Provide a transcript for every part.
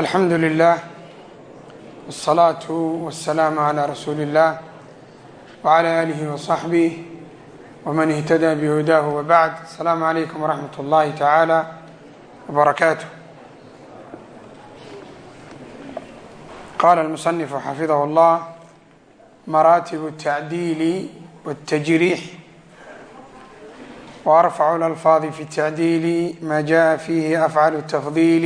alxamdu lilah wالsalaatu wasalaamu calaa rasuuli اllah wcala aalihi waصaxbih wman ihtada bihudaahu wabacd asalaamu calaykum waraxmat اllahi tacaala wbarakaatuh qaala almusanifu xafidahu اllah maraatib الtacdiili wالtajriix وأرفع الألفاظ في التعديل ما جاء فيه أفعل التفضيل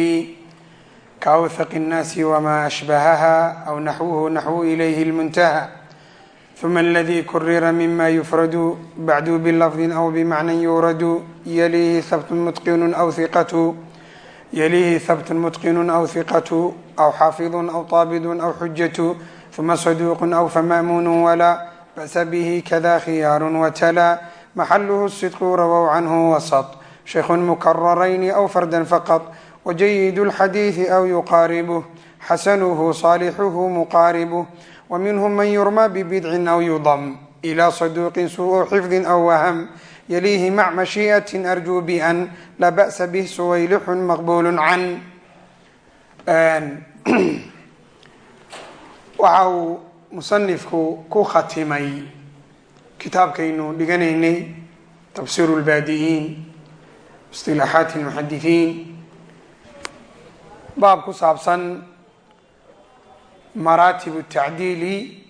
كأوثق الناس وما أشبهها أو نحوه نحو إليه المنتهى ثم الذي كرر مما يفرد بعد بلفظ أو بمعنى يورد يليه ثبت متقن أو ثقة يليه ثبت متقن أو ثقة أو حافظ أو طابد أو حجة ثم صدوق أو فمأمون ولا بأس به كذا خيار وتلا maxaluhu sidqu rawow canhu wasط shaykhu mukararayni aw farda faqط wajayid اlxadiiثi aw yuqaaribuh xasanuhu صaalixuhu muqaaribuh waminhm man yurma bbidcin aw yudm ilى saduuqin suu xifdi aw waham yaliihi mac mashiiئaة arjuu ban laa ba'sa bih suwaylixu maqbul can waxa uu musanifku ku khatimay kitaabkaynu dhiganaynay tafsir اlbaadi'iin isilaaxaat اlmuxadiثiin baab ku saabsan maraatib tacdiili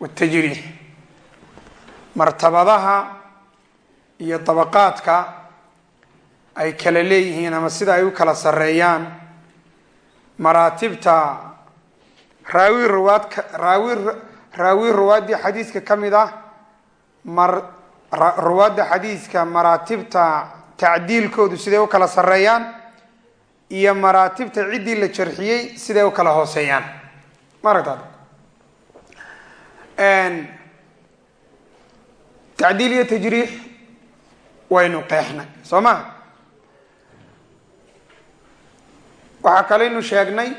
watajriix martabadaha iyo dabaqaadka ay kala leeyihiin ama sida ay u kala sareeyaan maraatibta raawi ruwaadka raawi raawi ruwaaddii xadiiska ka mid ah mar ruwaadda xadiiska maraatibta tacdiilkoodu siday u kala sareeyaan iyo maraatibta ciddii la jarxiyey siday u kala hooseeyaan. Maaragta tacdiil iyo tajriix waynu qeexnay soo ma waxaa kaleynu sheegnay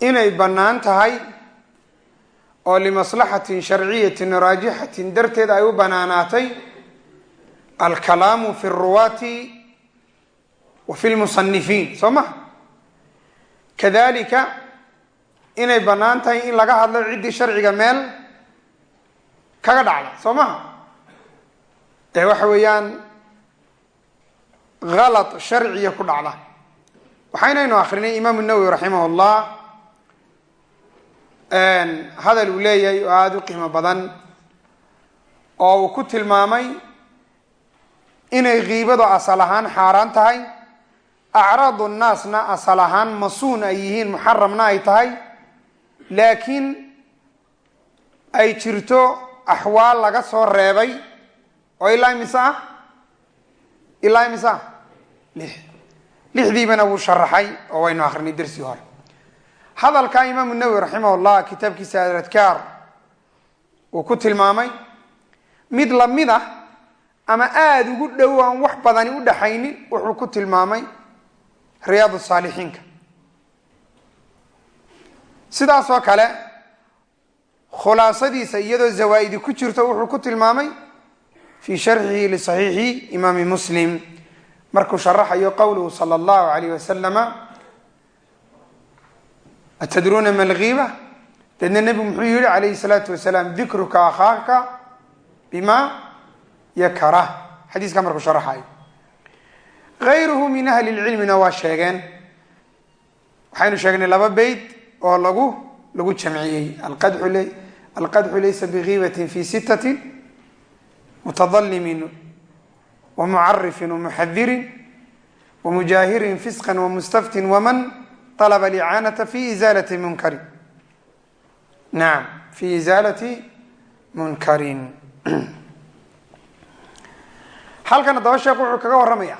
inay bannaan tahay oo limaslaxatin sharciyatin raajixatin darteed ay u banaanaatay alkalaamu fi ruwaati wa fi lmusanifiin soo ma? Kadalika inay bannaan tahay in laga hadlo ciddii sharciga meel kaga dhacda soo maha ee waxa weeyaan halad sharciya ku dhacda. Waxaynaynu akrinay imaamu nawowi raximah llah hadal uu leeyahay oo aada u qiimo badan oo uu ku tilmaamay inay kiibadu asal ahaan xaaraan tahay acraadu nnaasna asal ahaan masuun ay yihiin muxaramna ay tahay laakiin ay jirto axwaal laga soo reebay oo ilaa imise ah ilaa imise ah lix lixdiibana wuu sharaxay oo waynu akrinay darsi hore hadalka imaamu nawowi raximah llah kitaabkiisa aladkaar uu ku tilmaamay mid la mid ah ama aada ugu dhow aan wax badani u dhaxaynin wuxuu ku tilmaamay riyaad saalixiinka. Sidaas oo kale khulaasadiisa iyadoo zawaa-idi ku jirto wuxuu ku tilmaamay fii sharxihi lisaxiixi imaami muslim. Markuu sharaxayo qowluhu sala allahu alayh wasalama atadruuna ma lgiiba deedna nebigu muxuu yihi calayhi salaatu wasalaam dikruka akhaaka bima yakrah xadiiska markuu sharaxayo ayruhu min ahli lcilmina waa sheegeen waxaynu sheegnay laba beyt oo lagu lagu jamciyey alqadxu laysa bigiibatin fi sitatin mutadalimin wamucarifin wamuxadirin wamujaahirin fisqan wamustaftin waman alaba licaanata fi izaalati munkari naam fi izaalati munkarin halkana daba sheekh wuxuu kaga warramaya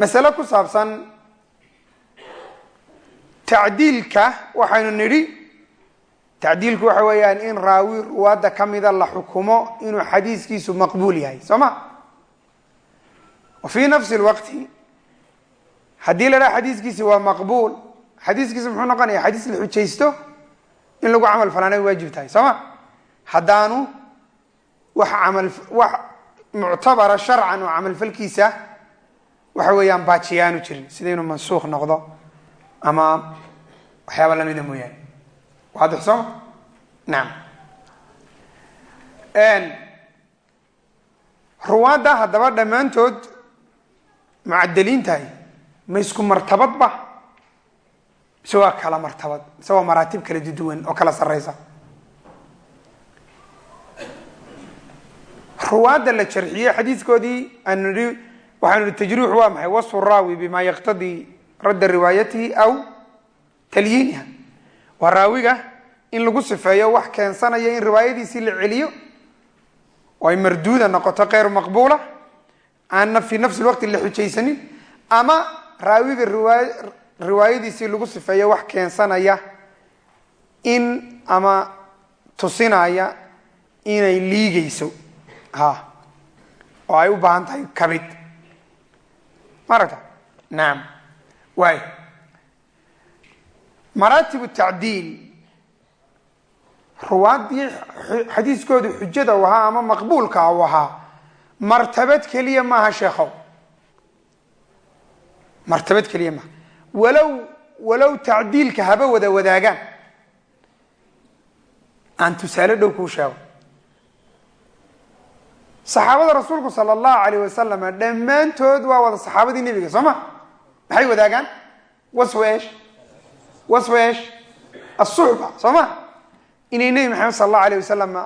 masale ku saabsan tacdiilka waxaynu nidhi tacdiilku waxa weeyaan in raawi ruwaadda kamida la xukumo inuu xadiiskiisu maqbuul yahay soo ma? Wa fi nafsi اlwaqti haddii la dhaha xadiiskiisi waa maqbuul xadiiskiisi muxuu noqonaya xadiis la xujaysto in lagu camal falaanay waajib tahay soo ma? Haddaanu wax camal wax muctabara sharcan oo camalfalkiisa waxa weeyaan baajiya aanu jirin. Sida inuu mansuuq noqdo ama waxyaaba lamida mooyaane. Waadix sooma nacam ruwaadda haddaba dhammaantood mucadaliintahay ma isku martabadba mise waa kala martabad? Mise waa maraatib kala duduwan oo kala sarreysa ruwaadda la jarxiyey xadiiskoodii aanu waxaanu nihi tajriix waa maxay? Wasfu raawi bima yaqtadii radda riwaayatihi aw talyiiniha. Waa raawiga in lagu sifeeyo wax keensanaya in riwaayadiisii la celiyo. Oo ay marduuda noqoto keyr maqbuula aanna fi nafsi lwaqti la xujaysanin ama raawiga riwaay riwaayadiisii lagu sifeeyo wax keensanaya in ama tusinaya inay liigayso. Ha oo ay u baahan tahay kabid maaragta nacam waay maraatib tacdiil ruwaaddii xadiiskooda xujada u ahaa ama maqbuulka u ahaa martabad keliya maaha sheekhow. Martabad keliya maaha. Walow walow tacdiilka haba wada wadaagaan. Aan tusaale dhow kuu sheego saxaabada rasuulku sala allahu alayh wasalama dhammaantood waa wada saxaabadii nebiga soo ma? Maxay wadaagaan? Wasfu esh wasfu esh asuxba soo ma? Inay nebi maxamed sala allahu alayh wasalama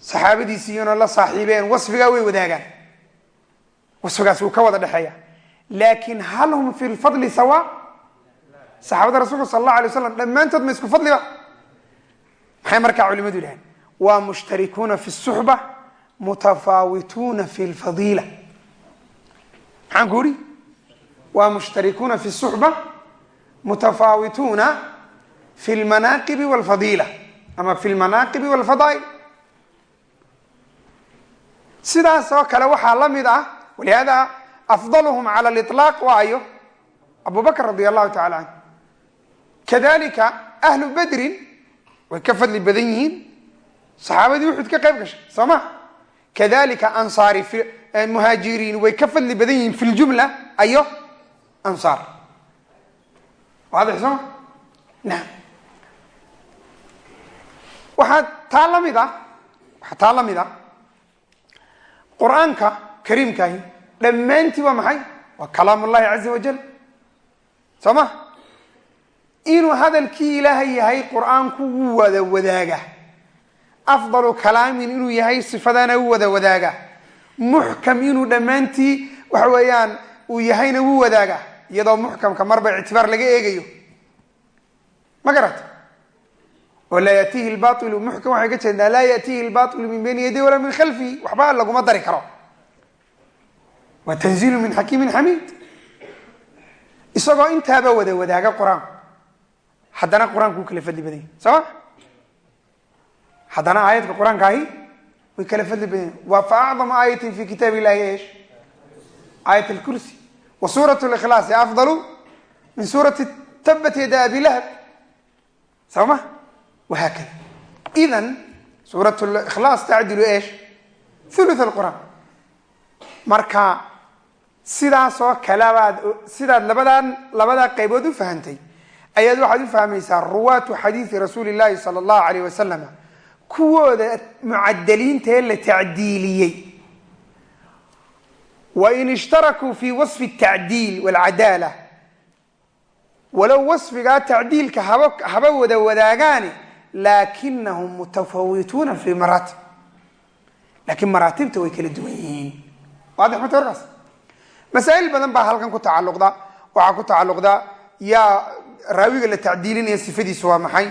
saxaabadiisiiyona la saaxiibeen wasfigaa way wadaagaan. Wasfigaas wuu ka wada dhexeeya. Laakin hal hum fi lfadli sawa? Saxaabada rasuulka sala allahu alay waslam dhammaantood ma isku fadliba maxay markaa culimadu yidhahdeen? Waa mushtarikuuna fi suxba mutafaawituuna fi lfadiila. Maxaan ku uri? Waa mushtarikuuna fi suxba mutafaawituuna fi lmanaaqibi walfadiila ama fi lmanaaqibi walfadaa'il sidaas kale waxaa la mid ah walihada afdaluhum cala liطlaaq waa ayo abu radi allahu tacala canhu kadalika ahlu bedrin way ka fadli badan yihiin. Saxaabadii uxud ka qayb gashay soo ma kadalika ansaari muhaajiriin way ka fadli badan yihiin fi ljumla ayo? Ansaar waadix sooma naam. Waxaa taa ah waxaa taa ah qur'aanka kariimkaahi dhammaantii waa maxay? Waa kalaam caza wajal soo ma? Inuu hadalkii ilaahay yahay qur'aanku wuu wada wadaaga afdalu kalaamin inuu yahay sifadana wuu wada wadaaga. Muxkam inuu dhammaantii waxa weeyaan uu yahayna wuu wadaaga iyadoo muxkamka marba ictibaar laga eegayo. Ma garata? Oo laa yatihi lbailu muxkam waxay ka jeedaa laa yatihi lbailu min bayni yaday walaa min khalfihi waxba laguma dari karo. Waa tanziilu min xakiimin xamiid isagoo intaaba wada wadaaga qur'aanku haddana qur'aanku wuu kala fadli badan yahy soo ma haddana aayadka qur'aanka ahi way kala fadli badan yahin wa fa acdamu aayatin fi kitaab illahi esh aayat alkursi wa suurat likhlaasi afdalu min suurati tabat yada abi lahab. Soo ma wahaakada idan suurat likhlaas tacdilu esh thuluth alqur'aan marka sidaasoo kalebaad sidaad labadan labadaa qaybood u fahantay ayaad waxaad u fahmaysaa ruwaatu xadiidi rasuuli llahi sala allahu alayh wasalam kuwooda mucadaliinta ee la tacdiiliyey. Wain ishtarakuu fi wasfi tacdiil walcadaala walow wasfigaa tacdiilka haba wada wadaagaani laakinahum mutafawituuna fi maraatib. Laakiin maraatibta way kala duwan yihiin. Waadix mata warkaas masaa'il badan baa halkan ku tacalluqda. Waxaa ku tacalluqda yaa raawiga la tacdiilinaya sifadiisu waa maxay?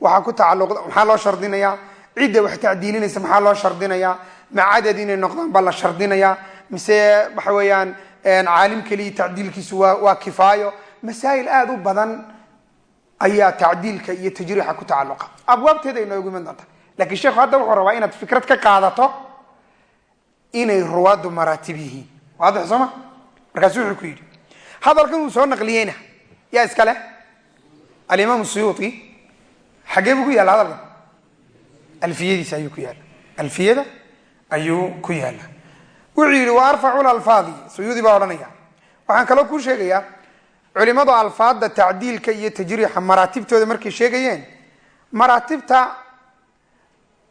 Waxaa ku tacalluqda maxaa loo shardinayaa cidda wax tacdiilinaysa maxaa loo shardinayaa ma cadad inay noqdaan baa la shardinayaa mise waxa weeyaan caalim keliya tacdiilkiisu waa waa kifaayo? Masaa'il aada u badan ayaa tacdiilka iyo tajriixa ku tacalluqa. Abwaabteeda ay noogu iman doonta lakiin sheekhu hadda wuxuu rabaa inaad fikrad ka qaadato inay ruwaaddu maraatib yihiin. Waadix sooma markaasu wuxuu ku yidhi hadalkan uu soo naqliyeyna yaa iska leh? Alimaam suyuuti xaggee buu ku yaalla hadalkan alfiyadiisa ayuu ku yaalla alfiyada ayuu ku yaalla wuxuu yidhi wa arfacu lalfaadi suyuudi baa odhanaya waxaan kaloo kuu sheegayaa culimadu alfaada tacdiilka iyo tajriixa maraatibtooda markay sheegayeen maraatibta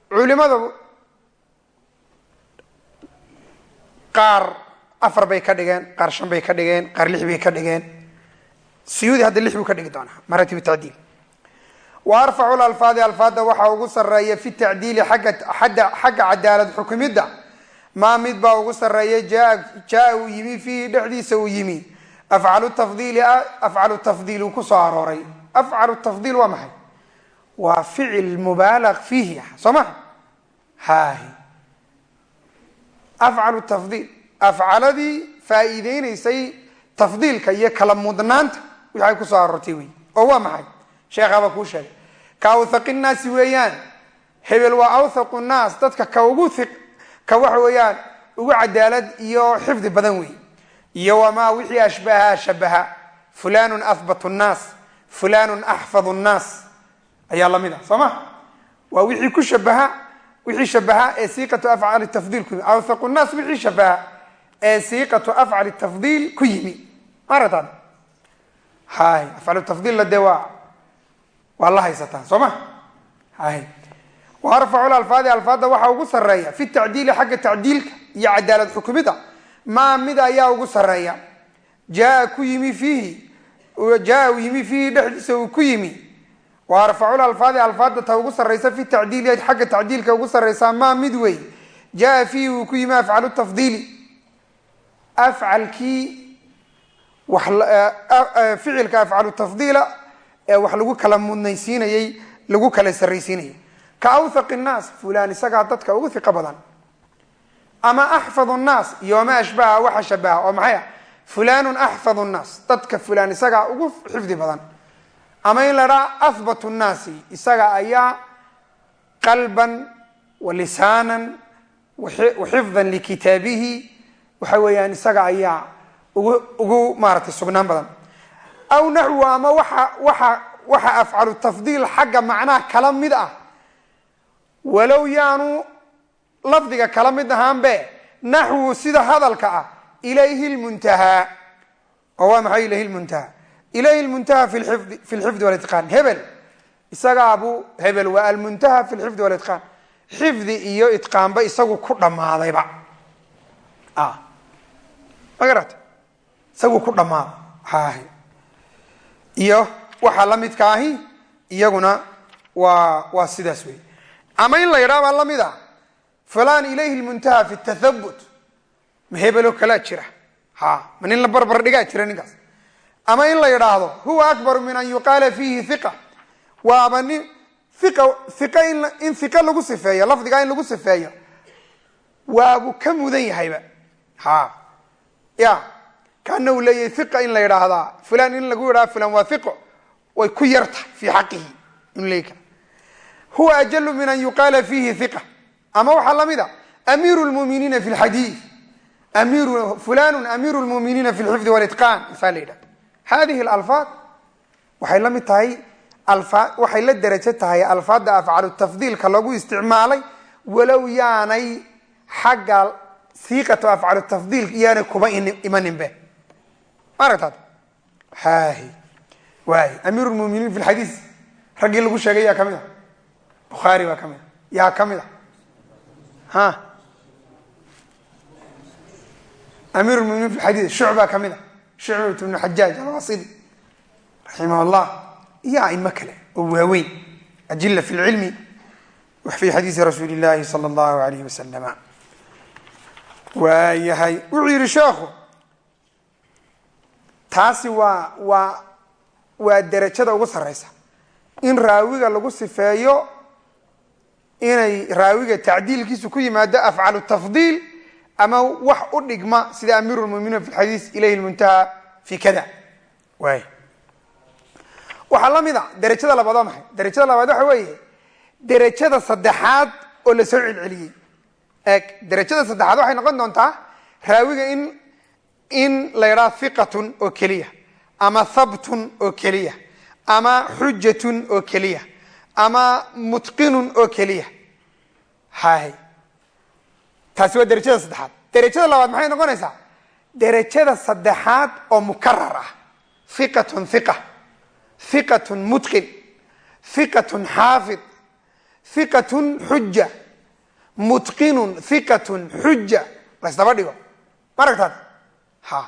culimada qaar afar bay ka dhigeen qaar shan bay ka dhigeen qaar lix bay ka dhigeen. Siyuudi hadda lix buu ka dhigi doonaa maraatib tacdiil wa arfacu lalfaadi alfaada waxaa ugu sareeya fi tacdiili agga xagga cadaalad xukumidda maa mid baa ugu sareeya jaa uu yimi fiihi dhexdiisa uu yimi. Afcalu tafdiili afcalu tafdiil uu ku soo arooray. Afcalu tafdiil waa maxay? Waa ficil mubaalaq fiihi soo ma hahi afcalu tafdiil afcaladii faa'iideynaysay tafdiilka iyo kala mudnaanta wixi ay ku soo waa maxay sheekhaabaa kuu sheegay ka awthaqi nnaasi weeyaan hebel waa awthaqu nnaas dadka ka ugu iq ka waxa weeyaan ugu cadaalad iyo xifdi badan wey iyo wamaa wixii ashbaha shabaha. Fulanun ahbatu nnaas fulanun axfadu nnaas ayaa la mid ah soo ma? Waa wixii ku shabaha wixii shabaha ee siiqatu afcali tafdiil ku yimi. Awthaqu nnaas wixii shabaha ee siiqatu afcali tafdiil ku yimi. Maaratan hay afcalu tafdiilla dee waa waa la haysataan soo ma? Hay. Wa arfacu alfaadi alfaada waxaa ugu sareeya fi tacdiili xagga tacdiilka iyo cadaalad xukumida maa mid ayaa ugu sareeya jaa ku yimi fiihi jaa uu yimi fiihi dhexdiisa uu ku yimi. Wa arfacu alfaadi alfaada ta ugu sareysa fi tacdiili xagga tacdiilka ugu sareysaa maa mid wey. Jaa fiihi uu ku yimi afcalu tafdiili. Afcalkii ficilka afcalu tafdiila ee wax lagu kala mudnaysiinayey lagu kala saraysiinayay ka awthaqi nnaas fulaan isagaa dadka ugu hiqo badan. Ama axfadu nnaas iyo wama ashbaha waxa shabaha oo maxay ah? Fulanun axfadu nnaas dadka fulaan isagaa ugu xifdi badan. Ama in la dhaha ahbatu nnaasi isaga ayaa qalban wa lisaanan wa xifdan likitaabihi waxa weeyaan isaga ayaa ugu ugu maaratay sugnaan badan aw naxwu ama waxa waxa waxa afcalu tafdiil xagga macnaha kala mid ah. Walow yaanu lafdiga kala mid ahaanbe naxwu sida hadalka ah ilayhi lmuntahaa oo waa maxay ilayhi lmuntaha? Ilayhi lmuntaha fi fi lxifdi walitqaan hebel. Isagaabu hebel waa almuntaha fi lxifdi walitqaan xifdi iyo itqaanba isagu ku dhammaadayba. Ma garata isagu ku dhammaada. Haah iyo waxa la midka ahi iyaguna waa waa sidaas wey ama in la yidhaha baa la mid a fulan ilayhi lmuntaha fi tathabut ma hebeloo jira. Ha ma nin la barbar dhigaa jira ninkaas. Ama in la yidhaahdo huwa akbaru min an yuqaala fiihi hiqa waaba nin iqa iqa in hiqa lagu sifeeyo lafdigaa in lagu sifeeyo waabuu ka mudan yahayba ha ya kaana uu leeyahay iqa in la yidhaahdaa fulan in lagu yidhahda fulan waa iqo way ku yarta fii xaqihi inu leey huwa ajalu min an yuqaala fiihi iqa ama waxaa la mid a amiiru lmuminiina fi lxadiid fulanu amiiru lmuminiina fi lxifdi walitqaan isaa la yidhahda hadihi alalfaad waxay la mid tahay waxay la derajo tahay alfaadda afcalu tafdiilka lagu isticmaalay walow yaanay xagga siiqatu afcalu tafdiil iyaanay kuba imaninbe maaragtaad hahi waay. Amiir lmuminiin fi lxadiis raggii lagu sheegay yaa ka mid a bukhaari baa ka mid a yaa ka mid a ha? Amiir lmuminiin fi lxadiis shucbaa ka mid a shucbat bnu xajaaj alwasidi raximah llah iyo aimo kale oo waaweyn. Ajila fi lcilmi fi xadiisi rasuuli llahi sala allahu alayh wasalama waayahay. Wuxuu yihi sheekhu taasi waa waa waa derajada ugu sareysa in raawiga lagu sifeeyo inay raawiga tacdiilkiisu ku yimaado afcalu tafdiil ama wax u dhigma sida amiiru lmuminiin fi lxadiis ilayhi lmuntaha fi kada waay waxaa la mid a derajada labaad waa maxay? Derajada labaad waxa weeye derajada saddexaad oo la soo celceliyey. Eeg derajada saddexaad waxay noqon doontaa raawiga in in la yidhaha hiqatun oo keliya ama habtun oo keliya ama xujatun oo keliya ama mutqinun oo keliya. Hay taasi waa derajada saddexaad. Derajada labaad maxay noqonaysaa? Derajada saddexaad oo mukarar ah. Hiqatun hiqa hiqatun mutqin. Hiqatun xaafid. Hiqatun xuja mutqinun hiqatun xuja laysdaba dhigo. Ma ha.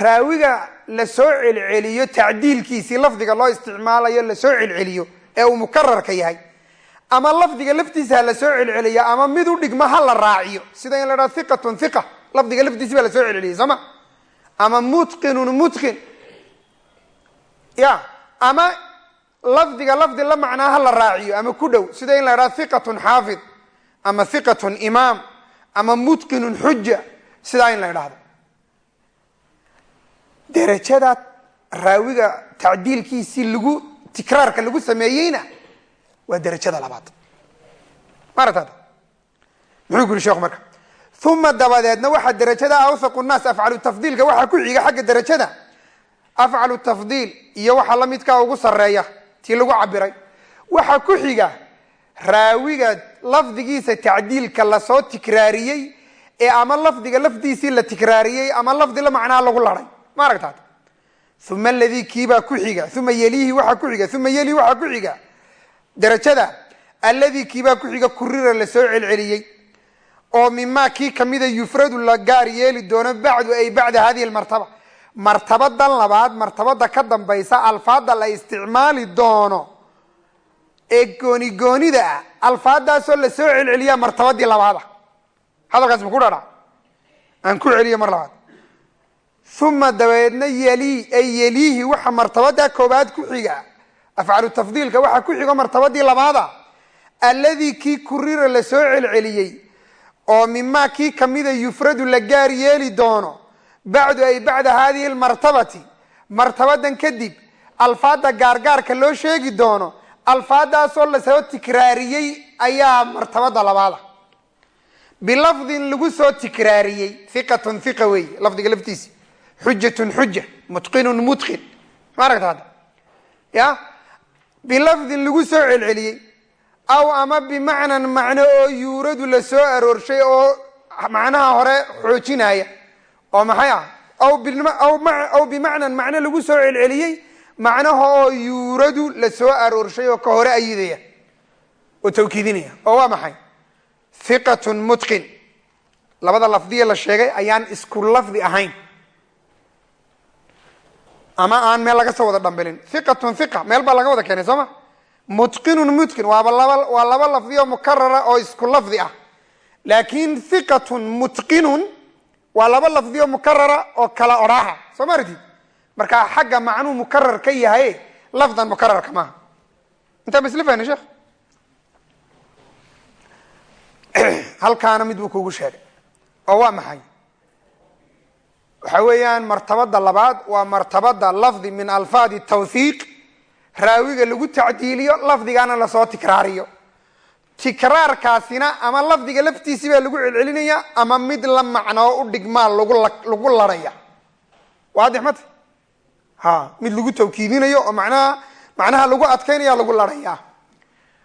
Raawiga la soo celceliyo tacdiilkiisii lafdiga loo isticmaalayo la soo celceliyo ee uu mukararka yahay ama lafdiga laftiisa ha la soo celceliyo ama mid u dhigma ha la raaciyo. Sida in la dhaha hiqatun hiqa lafdiga laftiisi baa la soo celceliyey soo ma? Ama mutqinun mutqin. Ya ama lafdiga lafdi la macnaa ha la raaciyo ama ku dhow. Sida in la dhaha hiqatun xaafid ama hiqatun imaam ama mutqinun xuja sidaa in la idhaahdo derajada raawiga tacdiilkiisii lagu tikraarka lagu sameeyeyna waa derajada labaad. Maaragtaada muxuu ku yuri sheekhu marka uma dabadeedna waxaa derajada awthaqu nnaas afcalu tafdiilka waxaa ku xiga xagga derajada afcalu tafdiil iyo waxaa la midkaa ugu sareeya tii lagu cabiray waxaa ku xiga raawiga lafdigiisa tacdiilka la soo tikraariyey ee ama lafdiga lafdiisii la tikraariyey ama lafdi la macnaa lagu laday ma aragtaad uma aladii kiibaa ku xiga uma yeliihi waxaa ku xiga uma yelihi waxaa ku xiga derajada alladii kiibaa ku xiga kurira la soo celceliyey oo mimaa kii kamida yufradu la gaar yeeli doono bacdu ay bacda hadihi lmartaba martabadan labaad martabada ka dambaysa alfaada la isticmaali doono. Ee gooni goonida ah alfaadaasoo la soo celceliyaa martabadii labaada. Hadalkaas ma ku dhadha aan ku celiyo mar labaad uma dabeedna yeli ay yeliihi waxa martabada koobaad ku xiga afcalu tafdiilka waxaa ku xigo martabadii labaada alladii kii kurira la soo celceliyey oo mimaa kii kamida yufradu la gaar yeeli doono bacdu ay bacda hadihi lmartabati martabadan kadib alfaada gaargaarka loo sheegi doono alfaadaasoo la soo tikraariyey ayaa martabada labaada bilafdin lagu soo tikraariyey hiqatun hiqa weeye lafdiga laftiisi xujatun xuja mutqinun mutqin. Ma aragta hadda. Ya? Bilafdin lagu soo celceliyey. Aw ama bimacnan macno oo yuuradu la soo aroorshay oo macnaha hore xoojinaya. Oo maxay ah? Aw bimacnan macno lagu soo celceliyey macnaha oo yuuradu la soo aroorshay oo ka hore ayidaya oo tawkiidinaya. Oo waa maxay? Hiqatun mutqin. Labada lafdiya la sheegay ayaan isku lafdi ahayn ama aan meel laga soo wada dhambelin. Hiqatun hiqa meel baa laga wada keenay soo ma? Mutqinun mutqin waaba waa laba lafdi oo mukarara oo isku lafdi ah. Laakin hiqatun mutqinun waa laba lafdi oo mukarara oo kala odhaaha soo ma aragtid markaa xagga macnuu mukarar ka yahay lafdan mukararka maaha. Intaa ma isla sheekh halkaana mid buu kugu sheegay oo waa maxay waxa weeyaan martabada labaad waa martabada lafdi min alfaadi tawthiiq raawiga lagu tacdiiliyo lafdigaana la soo tikraariyo. Tikraarkaasina ama lafdiga laftiisi baa lagu celcelinaya ama mid la macnoo u dhigmaa lagu laraya. Waadix mata ha mid lagu tawkiidinayo oo manaha macnaha lagu adkaynaya lagu laraya.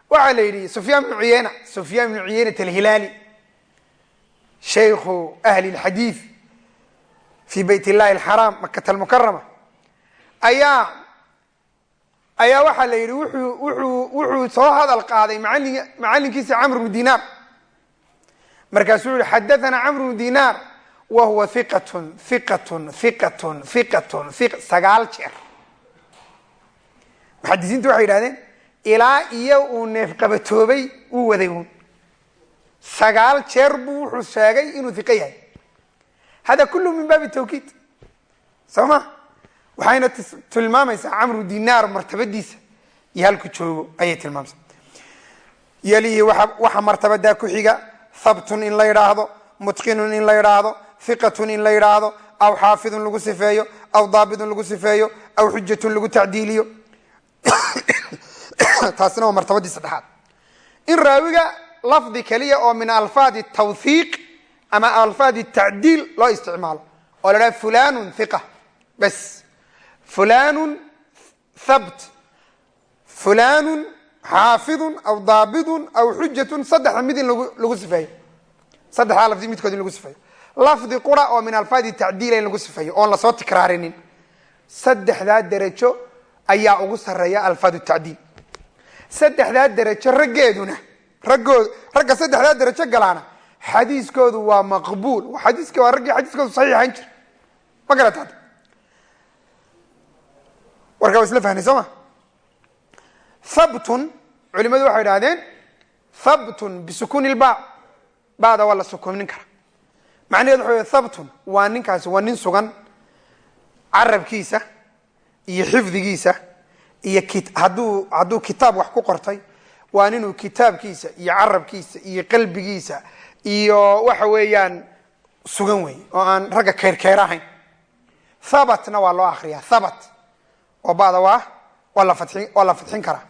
Waxaa la yidhi sufyaan bnu cuyeyna sufyaan bnu cuyeynat alhilaali shaykhu ahli lxadiid fi bayt illahi alxaraam makat almukarama ayaa ayaa waxaa la yidhi wuxuu wuxuu wuxuu soo hadal qaaday maali macallinkiisa camr bnu dinaar markaasuu yihi xadathana camr bnu dinaar wa huwa hiqatun hiqatun hiqatun hiqatun hiq sagaal jeer muxadisiintu waxay yidhahdeen ilaa iyo uu neefqabatoobay uu waday uun sagaal jeer buu hada kullu min baabi tawkiid soo ma waxayna tilmaamaysaa camru dinaar martabadiisa iyo halku joogo ayay tilmaamaysaa yalihi waxa martabadaa ku xiga habtun in la yidhaahdo mutqinun in la yidhaahdo hiqatun in la yidhaahdo aw xaafidun lagu sifeeyo aw daabidun lagu sifeeyo aw xujatun lagu tacdiiliyo taasina waa martabadii saddexaad in raawiga lafdi keliya oo min alfaadi tawthiiq ama alfaadi tacdiil loo isticmaalo oo la dhaha fulanun hiqa bas. Fulanun thabt. Fulanun xaafidun aw daabidun aw xujatun saddexda mid in lagu sifeeyo. Saddexdaa lafdi midkood in lagu sifeeyo. Lafdi qura oo min alfaadi tacdiila in lagu sifeeyo oon la soo tikraarinin saddexdaa derajo ayaa ugu sareeya alfaad tacdiil. Saddexdaa derajo raggeeduna raggood ragga saddexdaa derajo galaana xadiiskoodu waa maqbuul. Xadiiska waa raggii xadiiskoodu saxiix ahaan jira ma garataad? Warkaa wa isla fahnay soo ma? Habtun culimadu waxay idhahdeen habtun bisukuuni ilba. Bada waa la sukuunin kara. Macnaheed waxa wey habtun waa ninkaasi waa nin sugan carabkiisa iyo xifdigiisa iyo hadduu hadduu kitaab wax ku qortay waa ninuu kitaabkiisa iyo carabkiisa iyo qalbigiisa iyo waxa weeyaan sugan wey oo aan ragga keyrkeer ahayn. Habatna waa loo akriyaa habat oo bada waa waa la fadin waa la fadxin karaa.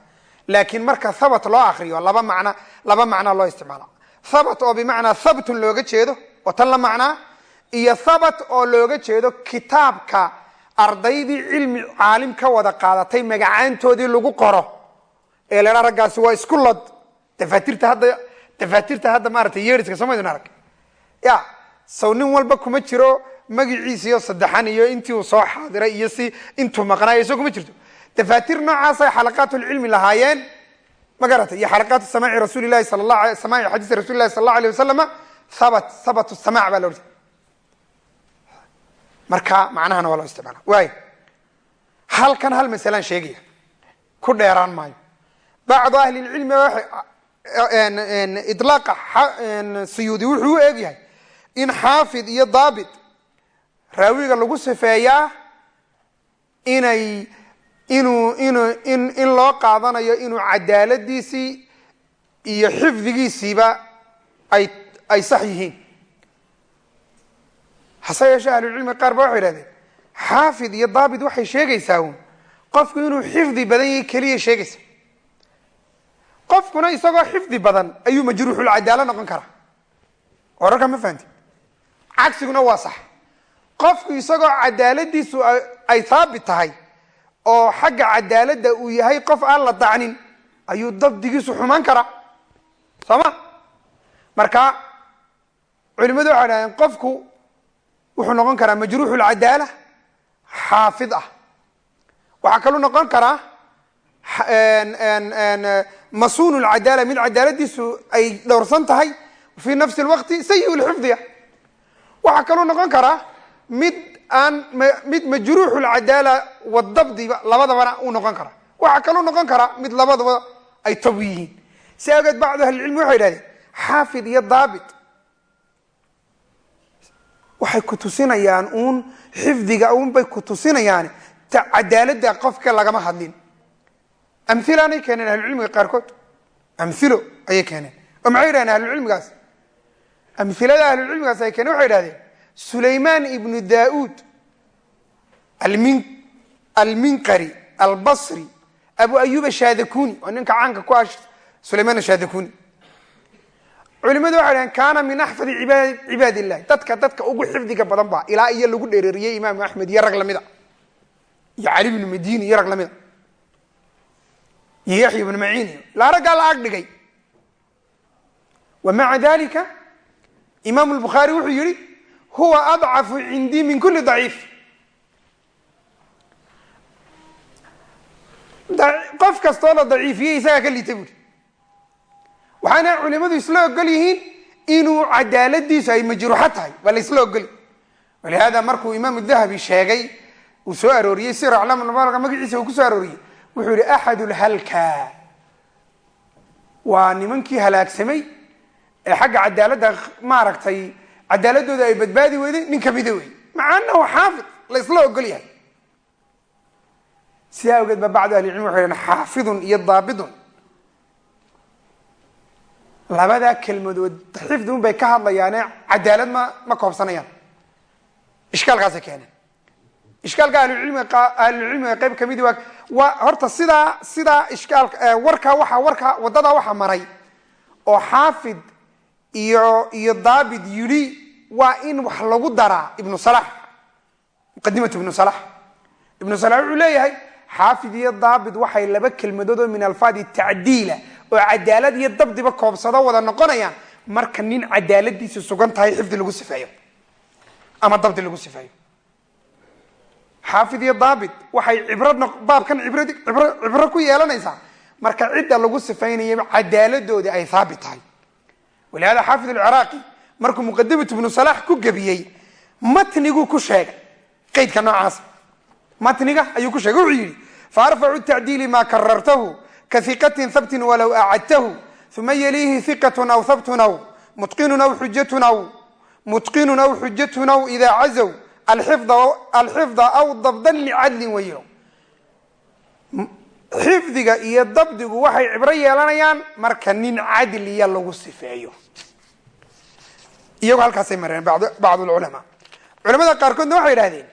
Laakiin marka habat loo akriyo laba macna laba macnaa loo isticmaala habat oo bimacnaa habtun looga jeedo oo tan la macnaa iyo habat oo looga jeedo kitaabka ardaydii cilmi caalim ka wada qaadatay magacaantoodii lagu qoro. Ee la dhaa raggaasi waa isku dafaatirta hadda dafaatirta hadda maaratay yeeriska somadin arag. Ya saw nin walba kuma jiro magiciisa iyo saddexan iyo intii uu soo xaadiray iyo si intuu maqnaayo isoo kuma jirto. Dafaatir noocaasay xalaqaatulcilmi lahaayeen. Ma garatay iyo xalaqaatu samaaci rasuuli lahi sal la samaaci xadiisi rasuli lahi sal allahu alay wasalama habat habat samac baa la odhan marka macnahana waa loo isticmaala. Waay halkan hal masalaan sheegaya. Ku dheeraan maayo. Bacdu ahli lcilmi ilaaqa suyuudi wuxuu u eegyahay in xaafid iyo daabit raawiga lagu sifeeyaa inay inuu inuu in in loo qaadanayo inuu cadaaladiisii iyo xifdigiisiiba ay ay sax yihiin. Hase yeeshee ahlucilmiga qaar ba waxay idhahdeen xaafid iyo daabit waxay sheegaysaa uun qofku inuu xifdi badan yahay keliya sheegaysa qofkuna isagoo xifdi badan ayuu majruuxulcadaalo noqon karaa. Wararka ma fahamti cagsiguna waa sax. Qofku isagoo cadaaladiisu ay haabit tahay oo xagga cadaaladda uu yahay qof aan la dacnin ayuu dabdigiisu xumaan karaa. Soo ma marka culimadu waxay dhahdeen qofku wuxuu noqon karaa majruuxu lcadaala xaafid ah. Waxaa kaluu noqon karaa masuun lcadaala mid cadaaladiisu ay dhowrsan tahay fii nafsi lwaqti sayi lxifdiya waxaa kaluu noqon karaa mid aan mid majruuxu lcadaala wadabdiba labadabana uu noqon karaa waxaa kaluu noqon karaa mid labadaba ay tab yihiin. Si awgeed bacdu ahlicilmi waxay idhahdeen xaafid iyo daabit waxay ku tusinayaan uun xifdiga uun bay ku tusinayaan cadaaladda qofka lagama hadlin amilaanay keeneen ahlucilmiga qaarkood. Amilo ayay keeneen. Oo maxay yidhahdeen ahlucilmigaas? Amilada ahlucilmigaas ay keeneen waxay idhahdeen sulaymaan ibnu daauud alminqari albasri abu ayub ashadakuni oo ninka caanka ku ah sulaymaan ashadakuni culimadu waxay dhaheen kaana min axfadi cibaad dadka dadka ugu xifdiga badan ba ilaa iyo lagu dhereeriyey imaamu axmed iyo rag lamida iyo cali bnu madini iyo rag lamida iyo yaxya bnu maciin iyo ilaa raggaa la ag dhigay. Wa maca dalika imaamu lbukhaari wuxuu yihi huwa adcafu cindii min kuli daciif qof kastoo la daciifiyey isagaa ka liita buuri waxaana culimadu isla ogol yihiin inuu cadaaladiisu ay majruuxo tahay waa la isla ogoli walihada markuu imaamu dahabi sheegay uu soo arooriyey sir aclam nabalga magaciisa uu ku soo arooriyey wuxuu yihi axad lhalka waa nimankii halaagsamay ee xagga cadaaladda maaragtay cadaaladooda ay badbaadi weyday nin kamida wey maca anahu xaafid la isla ogol yahay. Sidaa awgeed ba bacdu ahli cilmi waxay dhaheen xaafidun iyo daabidun. Labadaa kelmadood xifdi bay ka hadlayaane cadaalad ma ma koobsanayaan. Ishkaalkaasay keeneen. Ishkaalka ahlucilmiga ahlucilmiga qayb kamidi waa horta sidaa sidaa ishkaal warkaa waxa warkaa waddadaa waxa maray oo xaafid iyo iyo daabid yidhi waa in wax lagu daraa ibnu salax muqadimatu ibnu salax ibnu salax wuxuu leeyahay xaafid iyo daabid waxay laba kelmadood oo min alfaadi tacdiila oo cadaalad iyo dabdiba koobsado wada noqonayaan marka nin cadaaladiisu sugan tahay xifdi lagu sifeeyo ama dabdi lagu sifeeyo xaafid iyo daabit waxay cibro baabkan cibro ku yeelanaysaa. Marka cidda lagu sifaynayo cadaaladoodii ay haabit tahay. Walihada xaafid alciraaqi markuu muqadimat ibnu salax ku gebiyey matniguu ku sheegay qaydka noocaasa matniga ayuu ku sheegay wuxuu yidhi faarfacu tacdiili ma karartahu ka hiqatin habtin walow acadtahu uma yaliihi hiqatun aw habtun aw mutqinun aw xujatun aw mutqinun aw xujatun aw idaa cazow alxifda aw dabdan licadlin wayo xifdiga iyo dabdigu waxay cibro yeelanayaan marka nin cadliya lagu sifeeyo. Iyagoo halkaasay mareen bacd lculamaa culamada qaarkoodna waxay idhahdeen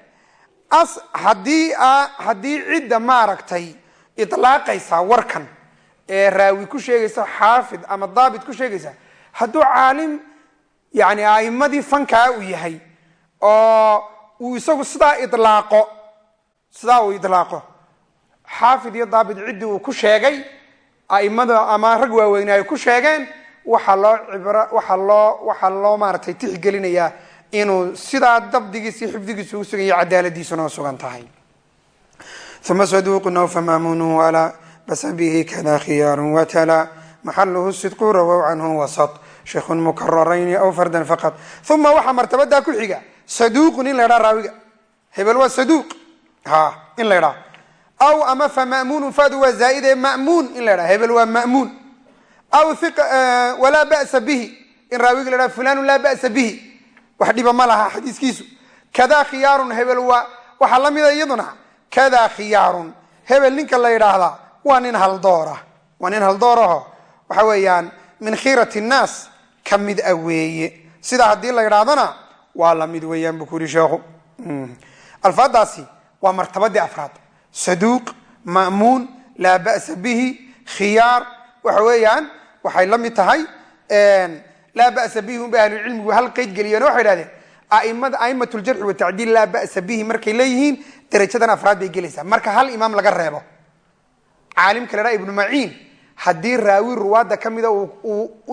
as haddii haddii cidda maaragtay ilaaqaysa warkan ee raawi ku sheegaysa xaafid ama daabit ku sheegaysa hadduu caalim yani aimadii fankaa uu yahay oo uu isagu sidaa ilaaqo sidaa uu ilaaqo xaafid iyo daabit ciddii uu ku sheegay aimada ama rag waaweyne ay ku sheegeen waxaa loo waxaa loo waxaa loo maaratay tixgelinayaa inuu sidaa dabdigiisa iyo xifdigiisa ugu sugan yahay cadaaladiisuna sugan tahay. Uma saduuqun aw famaamunuhu alaa basa bihi kada khiyaaru watala maxaluhu sidqu rawow canhu wasat sheikhun mukararayni aw fardan faqad uma waxaa martabadaa ku xiga saduuqun in la ydhaa raawiga. Hebel waa saduuq. Ha in la aw ama fama'muunu fadu waa zaaide ma'muun in la hebel waa ma'muun. Aw walaa ba'sa bihi. In raawiga la ydhaa laa ba'sa bihi. Wax dhiba ma laha xadiiskiisu. Kada khiyaarun hebel waa waxaa la mida iyaduna. Kada khiyaarun. Hebel ninka la yidhaahdaa waa nin haldoora waa nin haldooraho waxa weeyaan min khiirati nnaas ka mid a weeye. Sidaa haddii la yidhaahdona waa la mid weeyaan buu ku yidhi sheekhu. Alfaadaasi waa martabadii afraad. Saduuq ma'muun laa ba'sa bihi khiyaar waxa weeyaan waxay la tahay laa ba'sa bihi unba ahlucilmigu hal qeyd geliyeen waxay idhahdeen aimada aimat ljarxi watacdiil laa ba'sa bihi markay leeyihiin darajadan afraad bay gelaysaa. Marka hal imaam laga reebo caalimka la dhaa ibnu maciin haddii raawi ruwaadda ka mida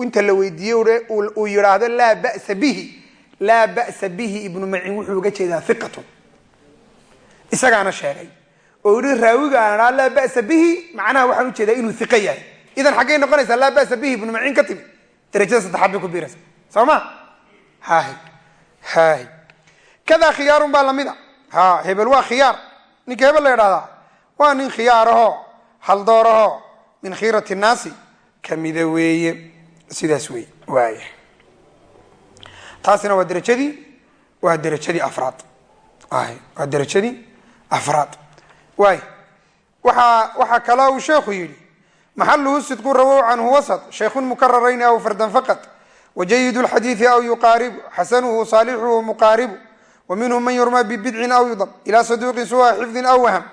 inta la weydiiyey uu yidhaahdo laa ba'sa bihi laa ba'sa bihi ibnu maciin wuxuu uga jeedaa hiqatun isagaana sheegay. Oo yihi raawiga aan dhaa laa ba'sa bihi macnaha waxaan u jeedaa inuu hiqo yahay. Idan xaggay noqonaysaa laa ba'sa bihi ibnu maciin ka timi darajada saddexaad bay ku biiraysa. Soo ma? Hahy hahy kadaa khiyaarun baa la mid a. Ha hebel waa khiyaar. Ninka hebel la yidhahdaa waa nin khiyaaraho haldooraho min khiirati nnaasi. Kamida weeye. Sidaas wey waaya taasina waa derajadii waa derajadii afraad. Ay waa derajadii afraad. Waay waaa waxaa kaloo uu sheekhu yidhi maxaluhu sidqu rawow canhu wasط shaykhun mukararayn aw fardan faqad wajayid lxadiidi aw yuqaaribu xasanuhu saalixuhu muqaaribu wa minhum man yurmaa bibidcin aw yudam ila saduuqin suwa xifdin aw waham.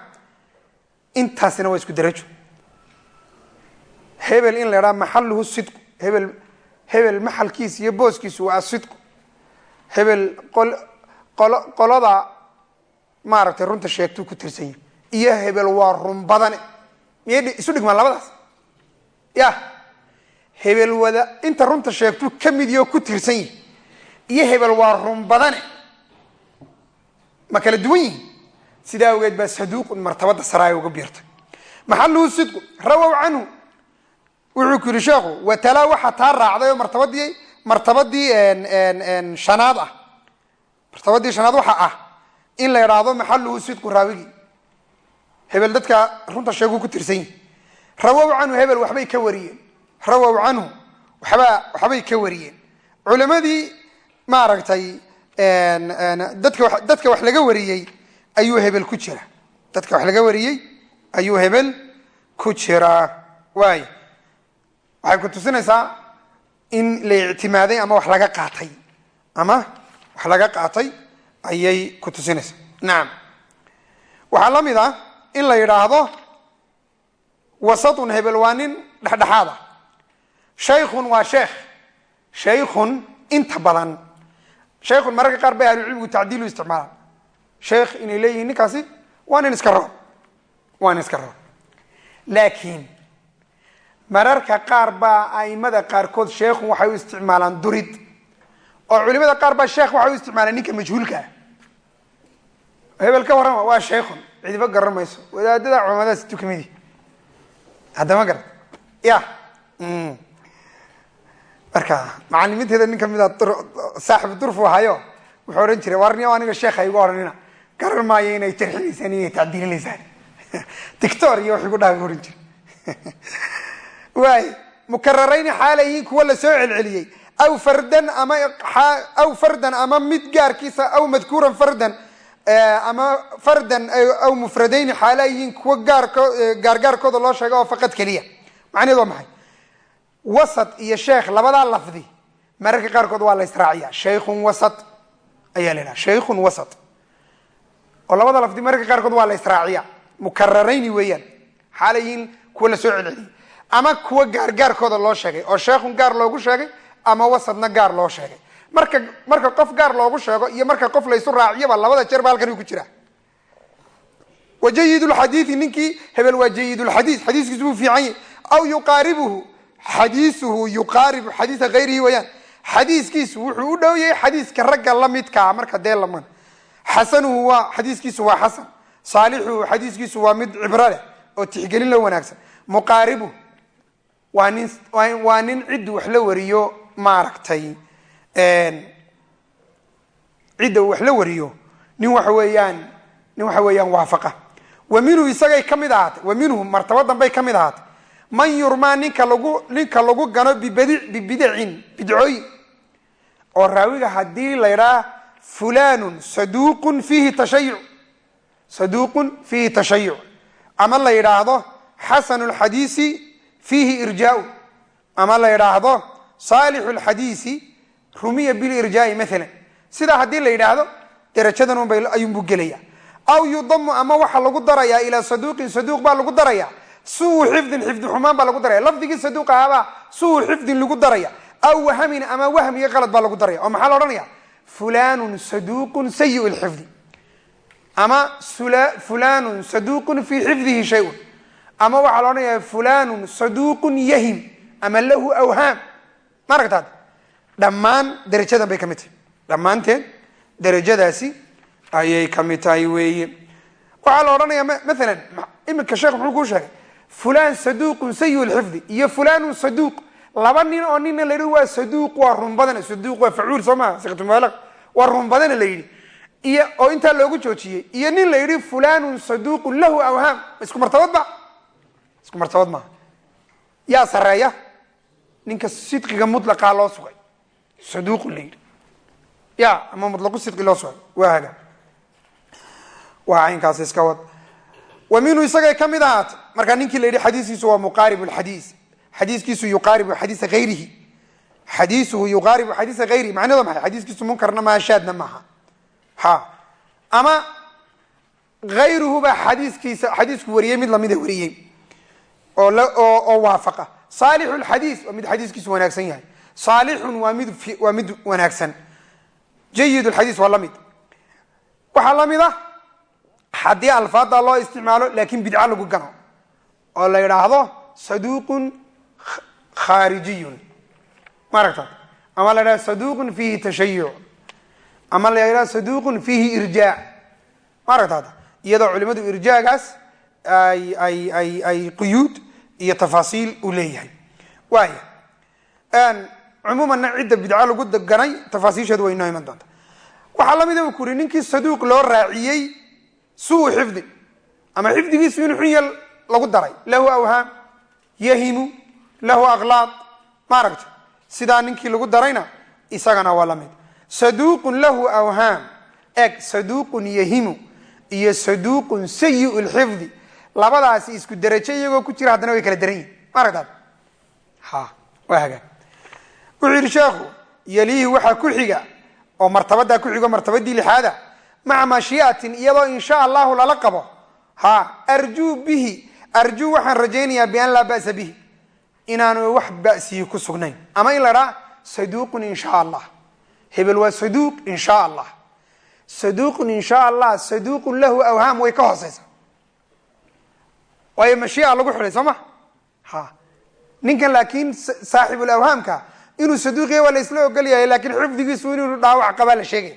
Intaasina waa isku derajo hebel in la idhaha maxaluhu sidqu. Hebel hebel maxalkiisa iyo booskiisu waa asidqu hebel qolada maaragtay runta sheegtuu ku tirsan yahi iyo hebel waa run badane. Miyay isu dhigmaan labadaas? Ya. Hebel wada inta runta sheegtuu ka mid iyo ku tirsan yihi iyo hebel waa run badane. Ma kala duwan yihiin sidaa awgeed baa saduuqun martabada saraaya uga biirtay. Maxaluhu sidqu rawow canhu wuxuu ku yihi sheekhu watalaa waxaa taa raacday oo martabadii martabadii shanaad ah. Martabadii shanaad waxaa ah in la idhaahdo maxaluhu sidqu raawigii hebel dadka runta sheeguu ku tirsan yihi rawow canhu hebel waxbay ka wariyeen. Rawow canhu waxba waxbay ka wariyeen. Culimadii maaragtay dadka dadka wax laga wariyey ayuu hebel ku jira. Dadka wax laga wariyey ayuu hebel ku jiraa waay. Waxay ku tusinaysaa in la ictimaaday ama wax laga qaatay ama wax laga qaatay ayay ku tusinaysaa nacam waxaa la mid ah in la yidhaahdo wasatun hebel waa nin dhexdhexaad ah shaykhun waa sheekh. Shaykhun inta badan. Shaykhun mararka qaar bay ahlucilmigu tacdiilu isticmaalaan. Sheekh inay leeyihiin ninkaasi waa nin iska roon waa nin iska roon laakiin mararka qaar baa aimada qaarkood sheekhun waxay u isticmaalaan durid. Oo culimada qaar baa sheekh waxay u isticmaalaan ninka majhuulka. Ah hebel ka warrama waa shaykhun cidiba garan mayso wadaadada culamadaas tukamidi haddama garat ya marka macalimiinteeda nin kamida saaxib durfu hayo wuxuu odhan jiray warniyo aniga sheekha igu odhanina garan maayo inay jarxinaysaan inay tacdiilinaysaan dictor iyo wax igu dhaha ohan jira waay mukararayni xaalayiin kuwa la soo celceliyey. Aw fardan ama aw fardan ama mid gaarkiisa aw madkuuran fardan ama fardan aw mufradayni xaalayihiin kuwa gaarko gaargaarkooda loo sheega oo faqad keliya. Macnaheed waa maxay? Wasat iyo sheekh labadaa lafdi mararka qaarkood waa la israaciya shaykhun wasat ayaa la idhaha shaykhun wasat. Oo labada lafdi mararka qaarkood waa la israaciya mukararayni weeyaan. Xaalayihiin kuwa la celceliyey ama kuwa gaargaarkooda loo sheegay oo sheekhun gaar loogu sheegay ama wasadna gaar loo sheegay. Marka marka qof gaar loogu sheego iyo marka qof laysu raaciyaba labada jeer ba halkan ku jira. Wa jayid lxadiidi ninkii hebel waa jayid lxadiis xadiiskiisu wuu fiican yahy aw yuqaaribuhu xadiisuhu yuqaaribu xadiisa hayrihi wayaan xadiiskiisu wuxuu u dhow yahay xadiiska ragga la midkaa marka dee laman xasanuhu waa xadiiskiisu waa xasan. Saalixuhu xadiiskiisu waa mid cibro leh oo tixgelin la wanaagsan. Muqaaribuhu waa nin waa wax la wariyo maaragtay cidda wax la wariyo nin waxa weeyaan nin waxa weeyaan waafaqa. Wa minhu isagay ka mid ahaatay wa minhu martabadan bay ka mid ahaatay. Man yurmaa ninka lagu ninka lagu gano bibadi bibidacin bidcooyin oo raawiga haddii la ydhaha fulanun saduqun fiihi tashayuc. Saduuqun fiihi tashayuc. Ama la yidhaahdo xasanu lxadiisi fiihi irjaau ama la yidhaahdo saalixu lxadiisi rumiya bilirjaai maalan sidaa haddii la yidhaahdo derajadan unba ayuunbuu gelaya aw yudamu ama waxaa lagu darayaa ilaa saduuqin saduuq baa lagu daraya suu xifdin xifdi xumaan baa lagu daraya lafdigii saduuq ahaabaa suu xifdin lagu daraya aw wahamin ama wahm iyo qalad baa lagu daraya oo maxaa la odhanaya fulanun saduuqun sayi lxifdi ama fulanun saduuqun fii xifdihi shayun ama waxaa la odhanaya fulanun saduuqun yahim. Ama lahu awhaam ma aragtaad? Dhammaan derajadan bay ka mid tahay. Dhammaanteen derajadaasi ayay ka mid tahay weeye. Waxaa la odhanaya maalan iminka sheekh muxuu kuu sheegay fulan saduuqun sayi lxifdi iyo fulanun saduuq. Laba nin oo nina la yidhi waa saduuq waa run badan saduuq waa facuul soo maha waa run badana la iyo oo intaa loogu joojiyey iyo nin la yidhi fulanun saduuqun lahu awhaam isku martabad ba isku martabad maaha yaa sareeya ninka sidqiga mutlaqaa loo sugay. Saduuqun la yidhi. Ya ama mutlaqu sidqi loo sugay. Waa haga. Waa caynkaas iska wad. Wa minhu isagay ka mid ahaatay markaa ninkii la yidhi xadiiskiisu waa muqaarib lxadiis xadiiskiisu yuqaaribu xadiisa hayrihi xadiisuhu yuqaaribu xadiisa hayrihi macnado maxay? Xadiiskiisu munkarna maaha shaadna maaha. Ha. Ama hayruhu baa xadiiskiisa xadiisku wariyey mid lamida wariyey oo waafaqa. Saalixu lxadiis waa mid xadiiskiisu wanaagsan yahay. Saalixun waa mid waa mid wanaagsan. Jayid lxadiis waa la mid. Waxaa la mid ah loo isticmaalo laakin bidca lagu gano oo la yidhaahdo saduuqun khaarijiyun. Ma ama la yidhahdo saduuqun fiihi tashayuc ama la yidhahdo saduuqun fiihi irjaa ma aragtaada iyadoo culimadu irjaagaas ay ay ay ay quyuud iyo tafaasiil uu leeyahay. Waaya cumuumanna cidda bidco lagu ganay tafaasiisheedu way inoo iman doonta waxaa lamida u ku uri ninkii saduuq loo raaciyey suu xifdi. Ama xifdigiisu in xun yal lagu daray. Lahu awhaam yahimu lahu aklaad ma aragta sidaa ninkii lagu darayna isagana waa la mid saduuqun lahu awhaam eg saduuqun yahimu. Iyo saduuqun sayi lxifdi labadaasi isku derajo iyagoo ku jira haddana way kala daran yihiin ma aragtaad? Ha waa hagaan wuxuu yidhi sheekhu yaliihi waxaa ku xiga oo martabadaa ku xigo martabadii lixaada maca mashiiatin iyadoo insha allahu lala qabo. Ha arjuu bihi arjuu waxaan rajaynayaa bian laa ba'sa bihi. Inaanu wax ba'siyi ku sugnayn. Ama in la dhaa saduuqun insha allah. Hebel waa saduuq insha allah. Saduuqun insha allah saduuqun lahu awhaam way ka hooseysa waayo mashiia lagu xidhay soo ma? Ha. Ninkan laakiin saaxibul inuu saduuqiya waa la ogol yahay laakiin xifdigiisu inuu dhaawac qabaa la sheegaya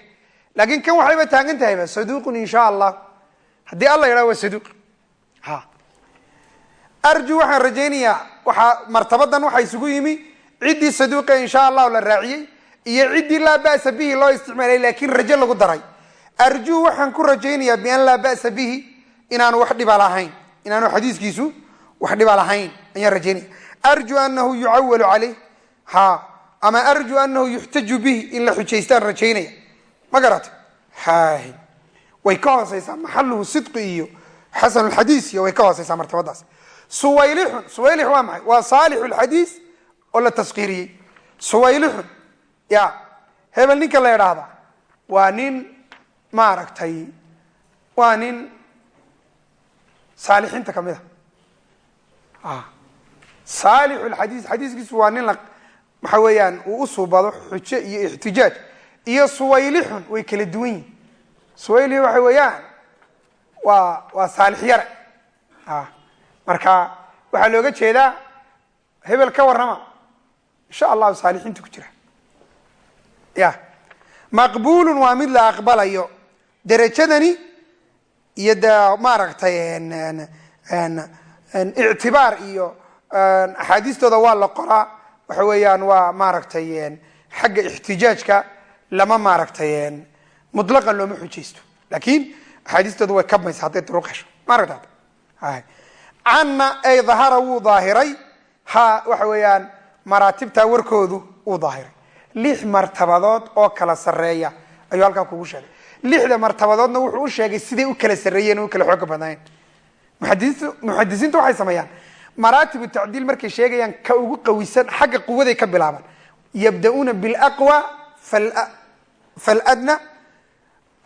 laakiin kan waxayba taagan tahayba saduuqun in sha allah. Haddii alla yidhaha waa saduuq. Ha. Arju waxaan rajaynayaa waxaa martabadan waxaa isugu yimi ciddii saduuqa in sha allahu la raaciyey iyo ciddii laa ba'sa bihi loo isticmaalay laakiin rajo lagu daray. Arju waxaan ku rajaynayaa bian laa ba'sa bihi inaanu wax dhiba lahayn inaanu xadiiskiisu wax dhiba lahayn ayaan rajaynaya arju anahu yucawalu caleyh ha ama arju anahu yuxtaju bihi in la xujaystaan rajaynaya. Ma garata hay way ka hooseysaa maxaluhu sidqi iyo xasanulxadiis iyo way ka hooseysaa martabadaas. Suwaylixun suwaylix waa maxay? Waa saalixu lxadiis oo la taskiiriyey suwaylixun ya hebel ninka la idhaahda waa nin maaragtay waa nin saalixiinta ka mid a saalixu lxadiis xadiiskiisu waa nin la waxa weeyaan uu usuubado xujo iyo ixtijaaj iyo suwaylixun way kala duwan yihiin suwaylix waxa weeyaan waa waa saalix yare. Marka waxaa looga jeedaa hebel ka warrama insha allahu saalixiinta ku jira. Ya maqbulun waa mid la aqbalayo derajadani iyo de maaragtay ictibaar iyo axaadiistooda waa la qoraa. Waxa weeyaan waa maaragtay xagga ixtijaajka lama maaragtay mutlaqan looma xujaysto. Lakin axaadiistooda way kabmaysa hadday duruq hesho. Maaragta canna ay dahara wuu daahiray ha waxa weeyaan maraatibtaa warkoodu wuu daahiray. Lix martabadood oo kala sarreeya ayuu halkaa kugu sheegay lixda martabadoodna wuxuu u sheegay siday u kala sarreeyeen u kala xooga badnaayeen. Muxadisiintu waxay sameeyaan. Maraatibu tacdiil markay sheegayaan ka ugu qawisan xagga quwaday ka bilaabaan yabda'uuna bilaqwa faladna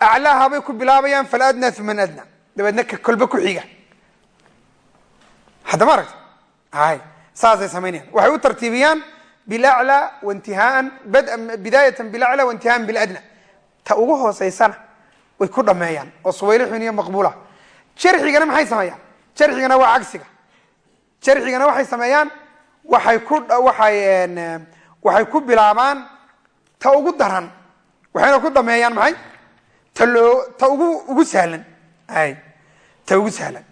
aclaaha bay ku bilaabayaan faladna uma adna. Dabeedna ka kolba ku xiga. Hadda ma aragta hay saasay samaynayaan waxay u tartiibiyaan bilaclى waintihaaan bidaayatan bilaclى waintihaan biladna ta ugu hooseysana way ku dhameeyaan oo suwaylixun iyo maqbuula. Jarxigana maxay sameeyaan? Jarxigana waa cagsiga. Jarxigana waxay sameeyaan waay waxay ku bilaabaan ta ugu daran waxayna ku dhameeyaan maxay? Ta loo ta ugu ugu sahlan. Ay ta ugu sahlan.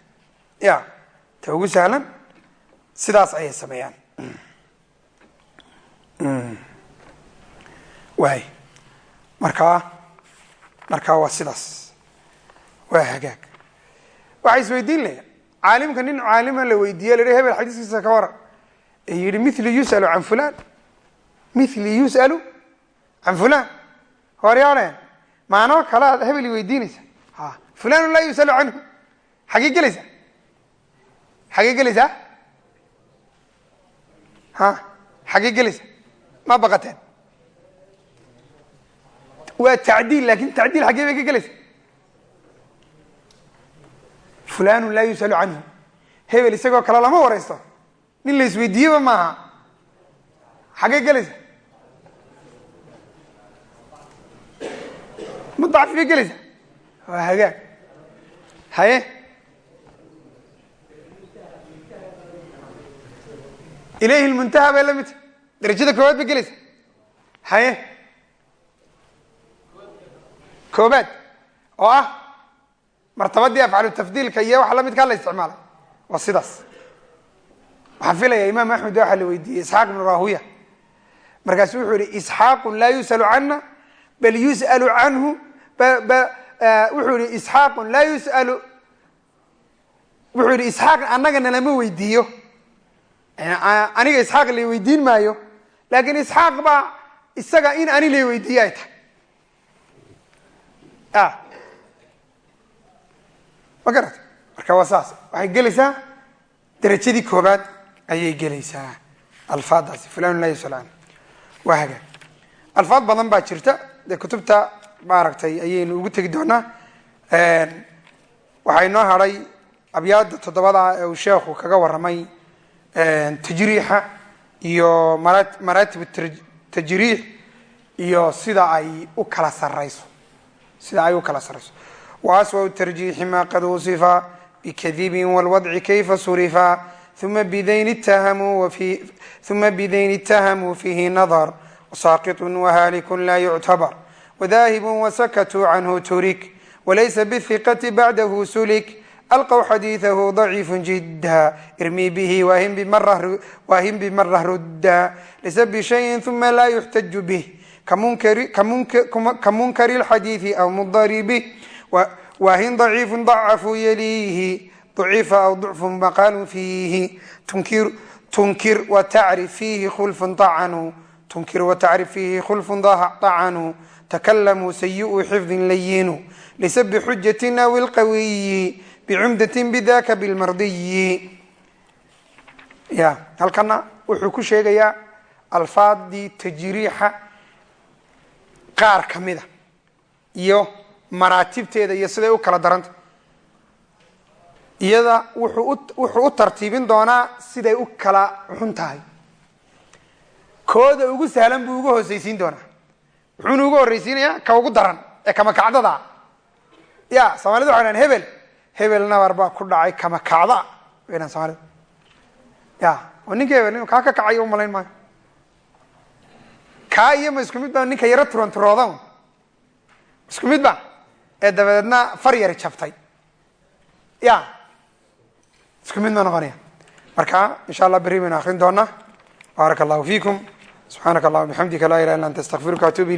Ya ta ugu sahlan sidaas ayay sameeyaan. Waay markaa markaa waa sidaas. Waa hagaag. Waxaa isweydiin laya caalimka nin caalima la weydiiye la hebel xadiiskiisa ka waran. Ee yihi mili yus'alu can fulan mili yus'alu can fulan horyaane maanoo kale aad hebel weydiinaysa. Ha fulanun laa yus'alu canhu. Xagee gelaysaa xagee gelaysaa ha xagee gelaysaa ma baqateen waa tacdiil laakiin tacdiil xaggee bay ka gelaysa fulanun laa yus'alu canhu. Hebel isagoo kale lama waraysto. Nin la isweydiiyeba maaha. Xaggee gelaysa ma dacfi bay gelaysa waa hagaag. Haye? Ilayhi lmuntaha bay la darajada koowaad bay gelaysa haye koobaad. Oo ah martabadii afcalu tafdiilka iyo waxa lamidkaa la isticmaalay waa sidaas. Waxaan filaya imaam axmed waxaa la weydiiyey isxaaq ibnu rahuya markaasu wuxuu yihi isxaaqun laa yus'alu cana bal yus'alu canhu wuxuu yihi isxaaqun laa yus'alu. Wuxuu yihi isxaaq annagana lama weydiiyo. Aniga isxaaq la weydiin maayo laakin isxaaq baa isaga in ani la weydiiye ay tahay ma garata marka waa saas. Waxay gelaysaa? Darajadii koobaad ayay gelaysaa. Alfaadaasi fulan can waa hagaag alfaad badan baa jirta. Dee kutubta maaragtay ayaynu ugu tegi doonaa. Waxaa inoo hadhay abyaada toddobada ee uu sheekhu kaga warramay tajriixa iyo mara maraatib tajriix iyo sida ay u kala sarayso sida ay u kala sarayso waaswa tarjiixi ma qad wusifa bikadibin wlwadci kayfa surifa uma bidayn ittahamuu uma bidayn ittahamuu fiihi nadar wasaaqiطu wahaalikun laa yuctabar wadaahibun wasakatuu canhu turik walaysa bihiqati bacdahu sulik alqw xadiiثahu ضaciif jida irmii bihi wahin bimara rudda laysa bishayin ثuma laa yuxtaju bih kamunkari اlxadiiثi aw mudaribih wahin ضaciifu ضacafuu yaliihi ضucifa aw ضcfu maqaalu fiihi tunkir wtacrif fiihi khulfu acanu tunkir wtacrif fiihi khulfu طacanu takalamuu sayiءu xifdi layinu laysa bxujatin aw اlqawiyi bcumdatin bidaka bilmardiyi ya halkana wuxuu ku sheegayaa alfaadii tajriixa qaar kamida iyo maraatibteeda iyo siday u kala daranta. Iyada wuxuu u tartiibin doonaa siday u kala xun tahay. Kooda ugu sahlan buu uga hooseysiin doonaa. Wuxuuna uga horreysiinayaa ka ugu daran ee kama ya soomaalida waxay dhahan hebel hebel nabar baa ku dhacay kama kacda. Waydhan soomaalida ya oo ninka hebel inu kaa ka kacayo umalayn maayo ma isku mid ba? Ninka yaro turon turoodan isku mid ba? Ee dabadeedna far yari jabtay ya. Isku mid ma noqonaya marka insha allah berri baynu akrin doonaa baaraka allahu fiikum subxaanaka allahuma bixamdika laa ilaha illa anta astaqfiruka atuub ilayk